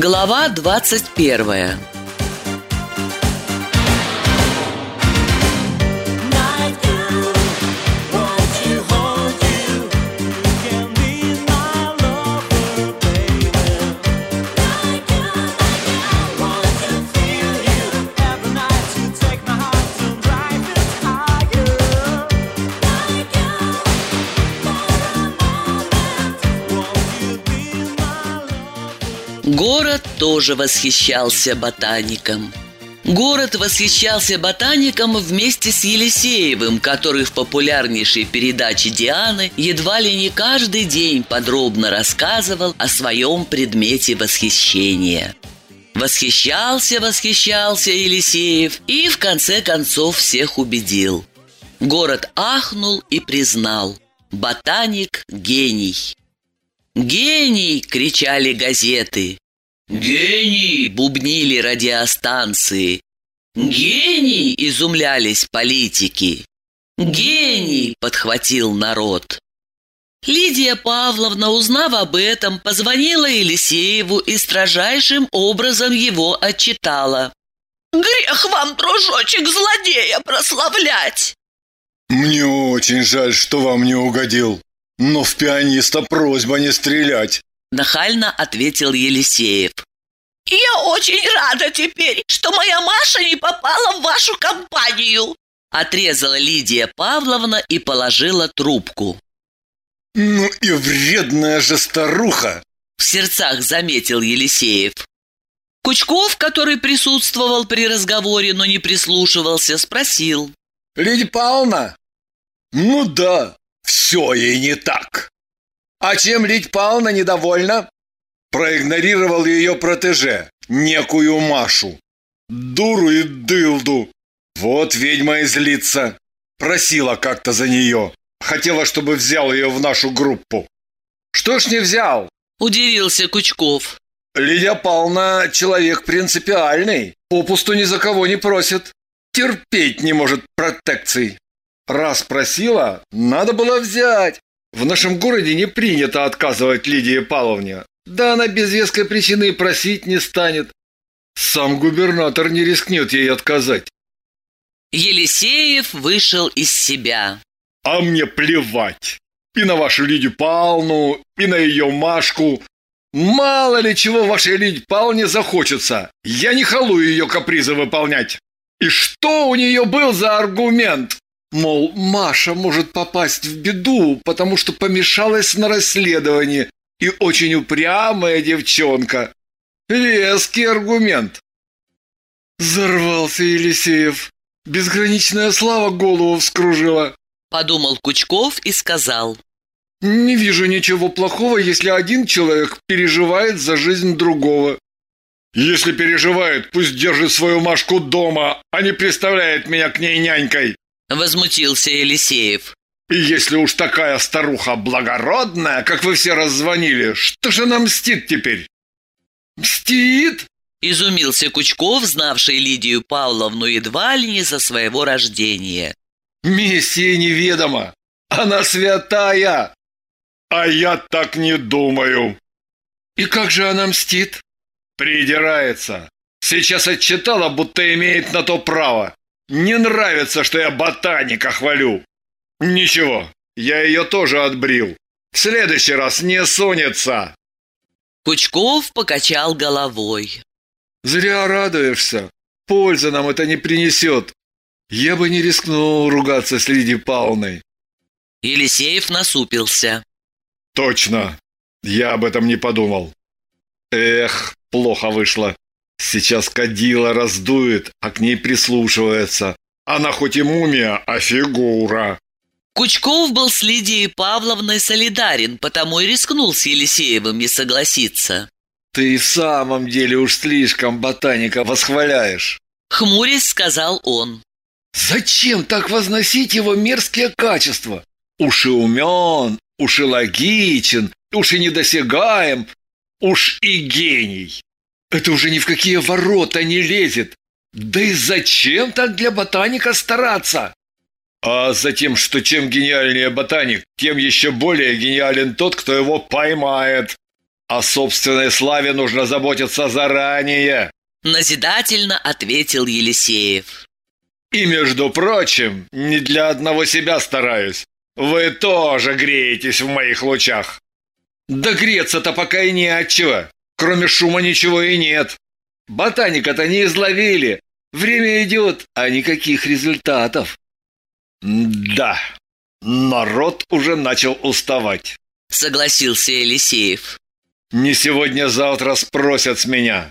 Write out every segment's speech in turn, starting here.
Глава 21 тоже восхищался ботаником. Город восхищался ботаником вместе с Елисеевым, который в популярнейшей передаче Дианы едва ли не каждый день подробно рассказывал о своем предмете восхищения. Восхищался, восхищался Елисеев и в конце концов всех убедил. Город ахнул и признал – ботаник – гений. «Гений!» – кричали газеты. «Гений!» – бубнили радиостанции. «Гений!» – изумлялись политики. «Гений!» – подхватил народ. Лидия Павловна, узнав об этом, позвонила Елисееву и строжайшим образом его отчитала. «Грех вам, дружочек, злодея прославлять!» Мне очень жаль, что вам не угодил. Но в пианиста просьба не стрелять. Нахально ответил Елисеев. Я очень рада теперь, что моя Маша не попала в вашу компанию. Отрезала Лидия Павловна и положила трубку. Ну и вредная же старуха. В сердцах заметил Елисеев. Кучков, который присутствовал при разговоре, но не прислушивался, спросил. Лидия Павловна? Ну да, все ей не так. А чем Лидия Павловна недовольна? Проигнорировал ее протеже, некую Машу. Дуру и дылду. Вот ведьма и злится. Просила как-то за нее. Хотела, чтобы взял ее в нашу группу. Что ж не взял? Удивился Кучков. Лидия Павловна человек принципиальный. Попусту ни за кого не просит. Терпеть не может протекций. Раз просила, надо было взять. В нашем городе не принято отказывать Лидии Павловне. Да она без веской причины просить не станет. Сам губернатор не рискнет ей отказать. Елисеев вышел из себя. А мне плевать. И на вашу Лидию Павловну, и на ее Машку. Мало ли чего вашей Лидии Павловне захочется. Я не халую ее капризы выполнять. И что у нее был за аргумент? Мол, Маша может попасть в беду, потому что помешалась на расследовании и очень упрямая девчонка. Резкий аргумент. Взорвался Елисеев. Безграничная слава голову вскружила. Подумал Кучков и сказал. Не вижу ничего плохого, если один человек переживает за жизнь другого. Если переживает, пусть держит свою Машку дома, а не представляет меня к ней нянькой. Возмутился Елисеев. Если уж такая старуха благородная, как вы все раззвонили, что же она мстит теперь? Мстит? Изумился Кучков, знавший Лидию Павловну едва ли не со своего рождения. Миссия неведома. Она святая. А я так не думаю. И как же она мстит? Придирается. Сейчас отчитала, будто имеет на то право. Не нравится, что я ботаника хвалю. Ничего, я ее тоже отбрил. В следующий раз не сунется. Кучков покачал головой. Зря радуешься. Пользы нам это не принесет. Я бы не рискнул ругаться с Лидией Павловной. Елисеев насупился. Точно. Я об этом не подумал. Эх, плохо вышло. Сейчас кадила раздует, а к ней прислушивается. Она хоть и мумия, а фигура. Кучков был с Лидией Павловной солидарен, потому и рискнул с Елисеевым не согласиться. Ты и в самом деле уж слишком ботаника восхваляешь. Хмурясь сказал он. Зачем так возносить его мерзкие качества? Уж и умен, уж и логичен, уж и недосягаем, уж и гений. Это уже ни в какие ворота не лезет. Да и зачем так для ботаника стараться? А затем, что чем гениальнее ботаник, тем еще более гениален тот, кто его поймает. О собственной славе нужно заботиться заранее. Назидательно ответил Елисеев. И, между прочим, не для одного себя стараюсь. Вы тоже греетесь в моих лучах. Да греться-то пока и не отчего. Кроме шума ничего и нет. Ботаника-то не изловили. Время идет, а никаких результатов. Да, народ уже начал уставать. Согласился Елисеев. Не сегодня-завтра спросят с меня.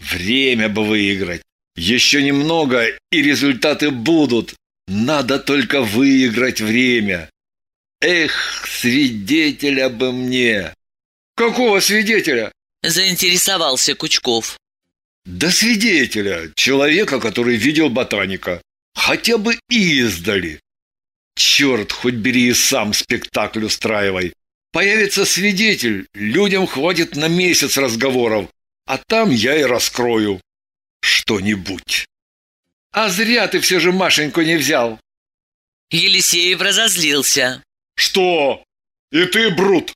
Время бы выиграть. Еще немного, и результаты будут. Надо только выиграть время. Эх, свидетеля бы мне. Какого свидетеля? Заинтересовался Кучков. Да свидетеля, человека, который видел ботаника. Хотя бы издали. Черт, хоть бери и сам спектакль устраивай. Появится свидетель, людям хватит на месяц разговоров, а там я и раскрою что-нибудь. А зря ты все же Машеньку не взял. Елисеев разозлился. Что? И ты, Брут?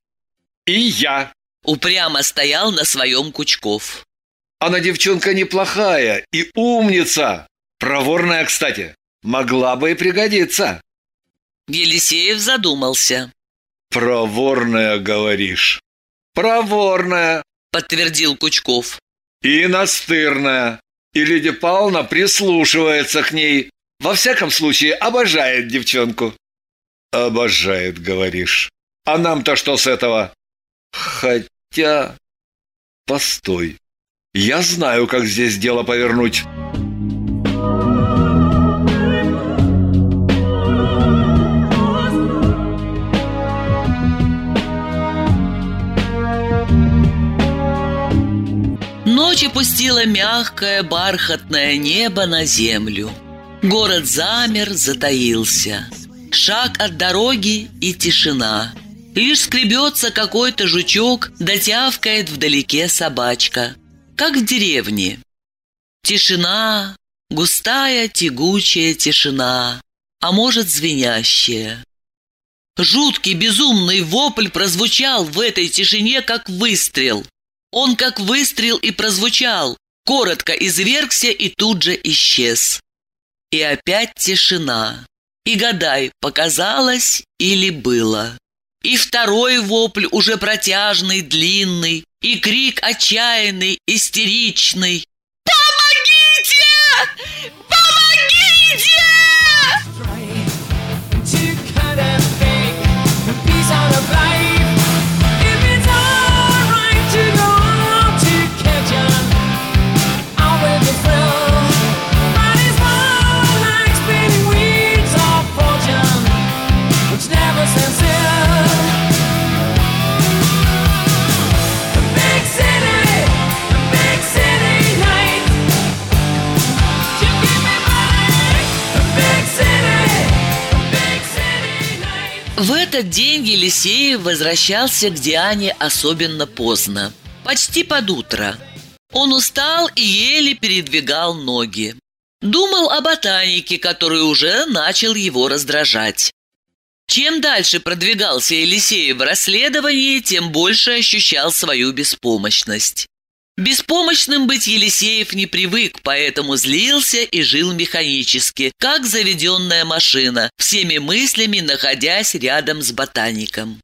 И я. Упрямо стоял на своем Кучков. Она девчонка неплохая и умница. Проворная, кстати. Могла бы и пригодиться. Елисеев задумался. Проворная, говоришь. Проворная. Подтвердил Кучков. И настырная. И Лидия Павловна прислушивается к ней. Во всяком случае, обожает девчонку. Обожает, говоришь. А нам-то что с этого? Хотя... Постой. Я знаю, как здесь дело повернуть. Ночь опустила мягкое бархатное небо на землю. Город замер, затаился. Шаг от дороги и тишина. Лишь скребется какой-то жучок, дотявкает вдалеке собачка. Как в деревне. Тишина, густая тягучая тишина, а может звенящая. Жуткий безумный вопль прозвучал в этой тишине, как выстрел. Он как выстрел и прозвучал, коротко извергся и тут же исчез. И опять тишина. И гадай, показалось или было. И второй вопль уже протяжный, длинный, и крик отчаянный, истеричный. «Помогите! Помогите!» В этот день Елисеев возвращался к Диане особенно поздно, почти под утро. Он устал и еле передвигал ноги. Думал о ботанике, который уже начал его раздражать. Чем дальше продвигался Елисеев в расследовании, тем больше ощущал свою беспомощность. Беспомощным быть Елисеев не привык, поэтому злился и жил механически, как заведенная машина, всеми мыслями находясь рядом с ботаником.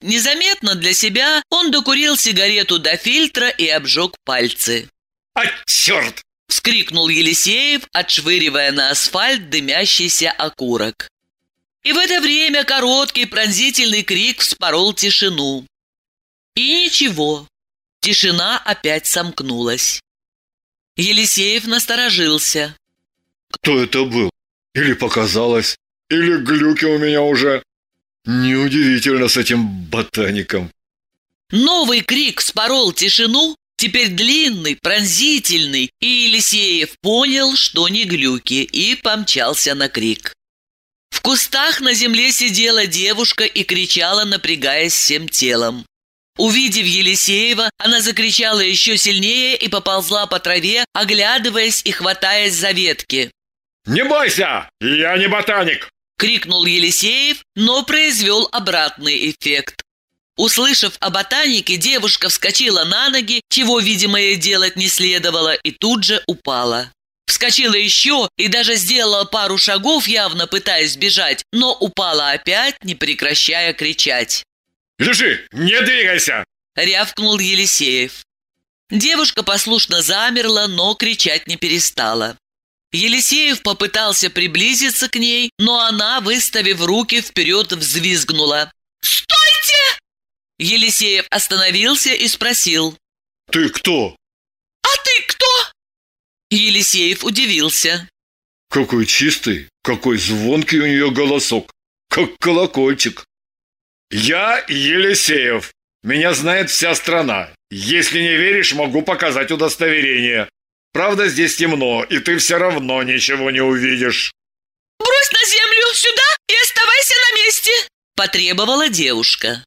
Незаметно для себя он докурил сигарету до фильтра и обжег пальцы. А черт! – вскрикнул Елисеев, отшвыривая на асфальт дымящийся окурок. И в это время короткий пронзительный крик вспорол тишину. И ничего, тишина опять сомкнулась. Елисеев насторожился. Кто это был? Или показалось? Или глюки у меня уже? Неудивительно с этим ботаником. Новый крик спорол тишину, теперь длинный, пронзительный, и Елисеев понял, что не глюки, и помчался на крик. В кустах на земле сидела девушка и кричала, напрягаясь всем телом. Увидев Елисеева, она закричала еще сильнее и поползла по траве, оглядываясь и хватаясь за ветки. Не бойся, я не ботаник. Крикнул Елисеев, но произвел обратный эффект. Услышав о ботанике, девушка вскочила на ноги, чего, видимо, ей делать не следовало, и тут же упала. Вскочила еще и даже сделала пару шагов, явно пытаясь бежать, но упала опять, не прекращая кричать. Лежи, не двигайся! Рявкнул Елисеев. Девушка послушно замерла, но кричать не перестала. Елисеев попытался приблизиться к ней, но она, выставив руки вперед, взвизгнула. Стойте! Елисеев остановился и спросил. Ты кто? А ты кто? Елисеев удивился. Какой чистый, какой звонкий у нее голосок, как колокольчик. Я Елисеев. Меня знает вся страна. Если не веришь, могу показать удостоверение. Правда, здесь темно, и ты все равно ничего не увидишь. Брось на землю сюда и оставайся на месте. Потребовала девушка.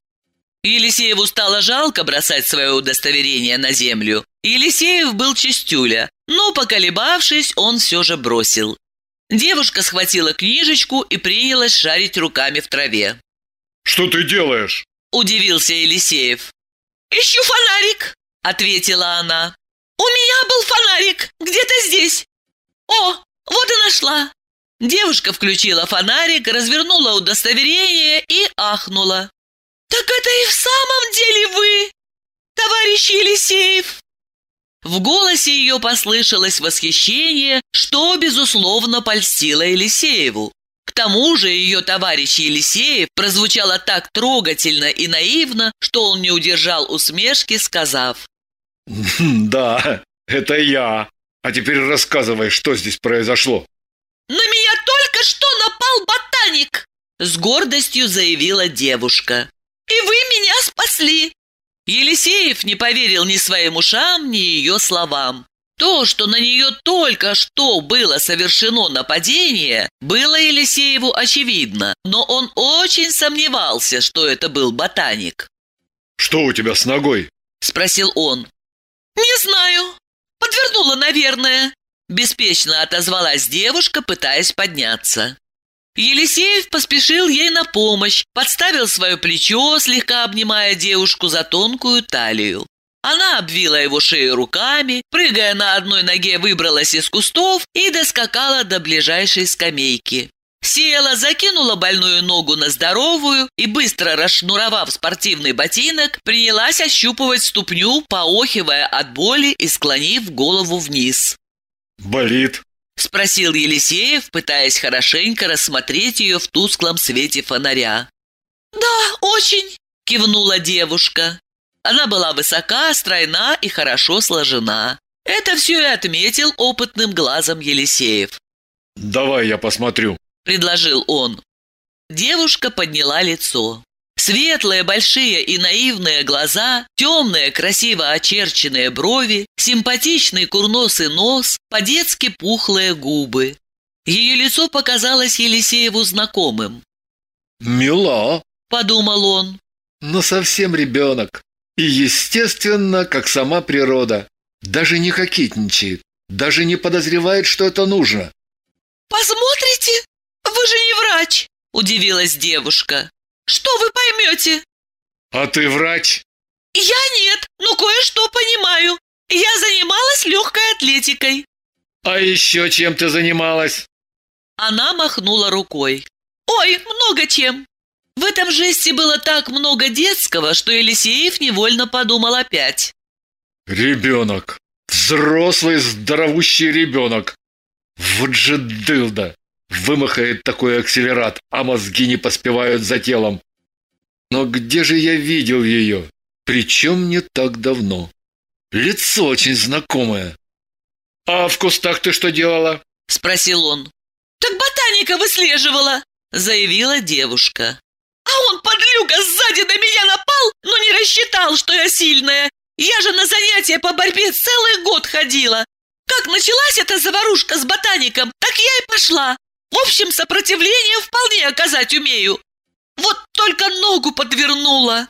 Елисееву стало жалко бросать свое удостоверение на землю. Елисеев был чистюля, но, поколебавшись, он все же бросил. Девушка схватила книжечку и принялась шарить руками в траве. Что ты делаешь? Удивился Елисеев. Ищу фонарик. Ответила она. У меня был фонарик где-то здесь. О, вот и нашла. Девушка включила фонарик, развернула удостоверение и ахнула. Так это и в самом деле вы, товарищ Елисеев. В голосе ее послышалось восхищение, что, безусловно, польстило Елисееву. К тому же ее товарищ Елисеев прозвучало так трогательно и наивно, что он не удержал усмешки, сказав. Да, это я. А теперь рассказывай, что здесь произошло. На меня только что напал ботаник. С гордостью заявила девушка. И вы меня спасли. Елисеев не поверил ни своим ушам, ни ее словам. То, что на нее только что было совершено нападение, было Елисееву очевидно, но он очень сомневался, что это был ботаник. Что у тебя с ногой? – спросил он. Не знаю. Подвернула, наверное. Беспечно отозвалась девушка, пытаясь подняться. Елисеев поспешил ей на помощь, подставил свое плечо, слегка обнимая девушку за тонкую талию. Она обвила его шею руками, прыгая на одной ноге, выбралась из кустов и доскакала до ближайшей скамейки. Села, закинула больную ногу на здоровую и, быстро расшнуровав спортивный ботинок, принялась ощупывать ступню, поохивая от боли и склонив голову вниз. Болит. – спросил Елисеев, пытаясь хорошенько рассмотреть ее в тусклом свете фонаря. Да, очень. Кивнула девушка. Она была высока, стройна и хорошо сложена. Это все и отметил опытным глазом Елисеев. Давай я посмотрю. – предложил он. Девушка подняла лицо. Светлые, большие и наивные глаза, темные, красиво очерченные брови, симпатичный курносый нос, по-детски пухлые губы. Ее лицо показалось Елисееву знакомым. Мила, Подумал он. но совсем ребенок. И естественно, как сама природа. Даже не кокетничает. Даже не подозревает, что это нужно. Посмотрите? Вы же не врач. Удивилась девушка. Что вы поймете? А ты врач? Я нет, но кое-что понимаю. Я занималась легкой атлетикой. А еще чем ты занималась? Она махнула рукой. Ой, много чем. В этом жесте было так много детского, что Елисеев невольно подумал опять. Ребенок. Взрослый здоровущий ребенок. Вот же дылда. Вымахает такой акселерат, а мозги не поспевают за телом. Но где же я видел ее? Причем не так давно. Лицо очень знакомое. А в кустах ты что делала? Спросил он. Так ботаника выслеживала. Заявила девушка. А он, подлюга, сзади на меня напал, но не рассчитал, что я сильная. Я же на занятия по борьбе целый год ходила. Как началась эта заварушка с ботаником, так я и пошла. В общем, сопротивление вполне оказать умею. Вот только ногу подвернула.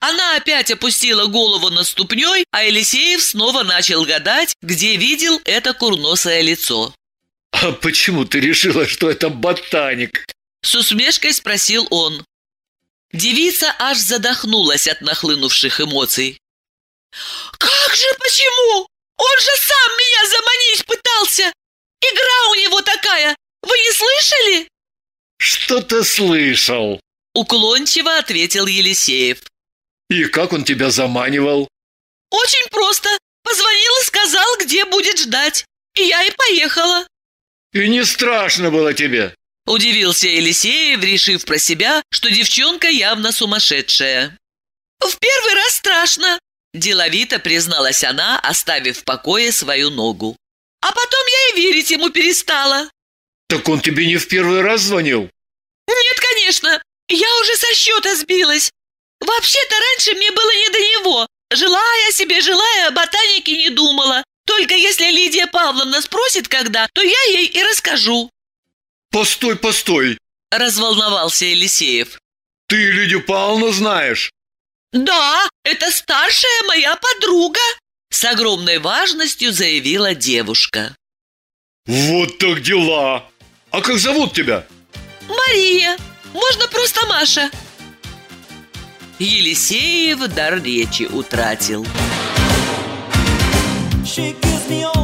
Она опять опустила голову на ступней, а Елисеев снова начал гадать, где видел это курносое лицо. А почему ты решила, что это ботаник? С усмешкой спросил он. Девица аж задохнулась от нахлынувших эмоций. Как же почему? Он же сам меня заманить пытался. Игра у него такая. Вы не слышали? Что-то слышал. Уклончиво ответил Елисеев. И как он тебя заманивал? Очень просто. Позвонил и сказал, где будет ждать. И я и поехала. И не страшно было тебе? Удивился Елисеев, решив про себя, что девчонка явно сумасшедшая. В первый раз страшно. Деловито призналась она, оставив в покое свою ногу. А потом я и верить ему перестала. Так он тебе не в первый раз звонил? Нет, конечно. Я уже со счета сбилась. Вообще-то раньше мне было не до него. Жила я себе, жила я, о ботанике не думала. Только если Лидия Павловна спросит когда, то я ей и расскажу. Постой, постой. Разволновался Елисеев. Ты Лидию Павловну знаешь? Да, это старшая моя подруга. С огромной важностью заявила девушка. Вот так дела. А как зовут тебя? Мария. Можно просто Маша. Елисеев дар речи утратил. She gives me all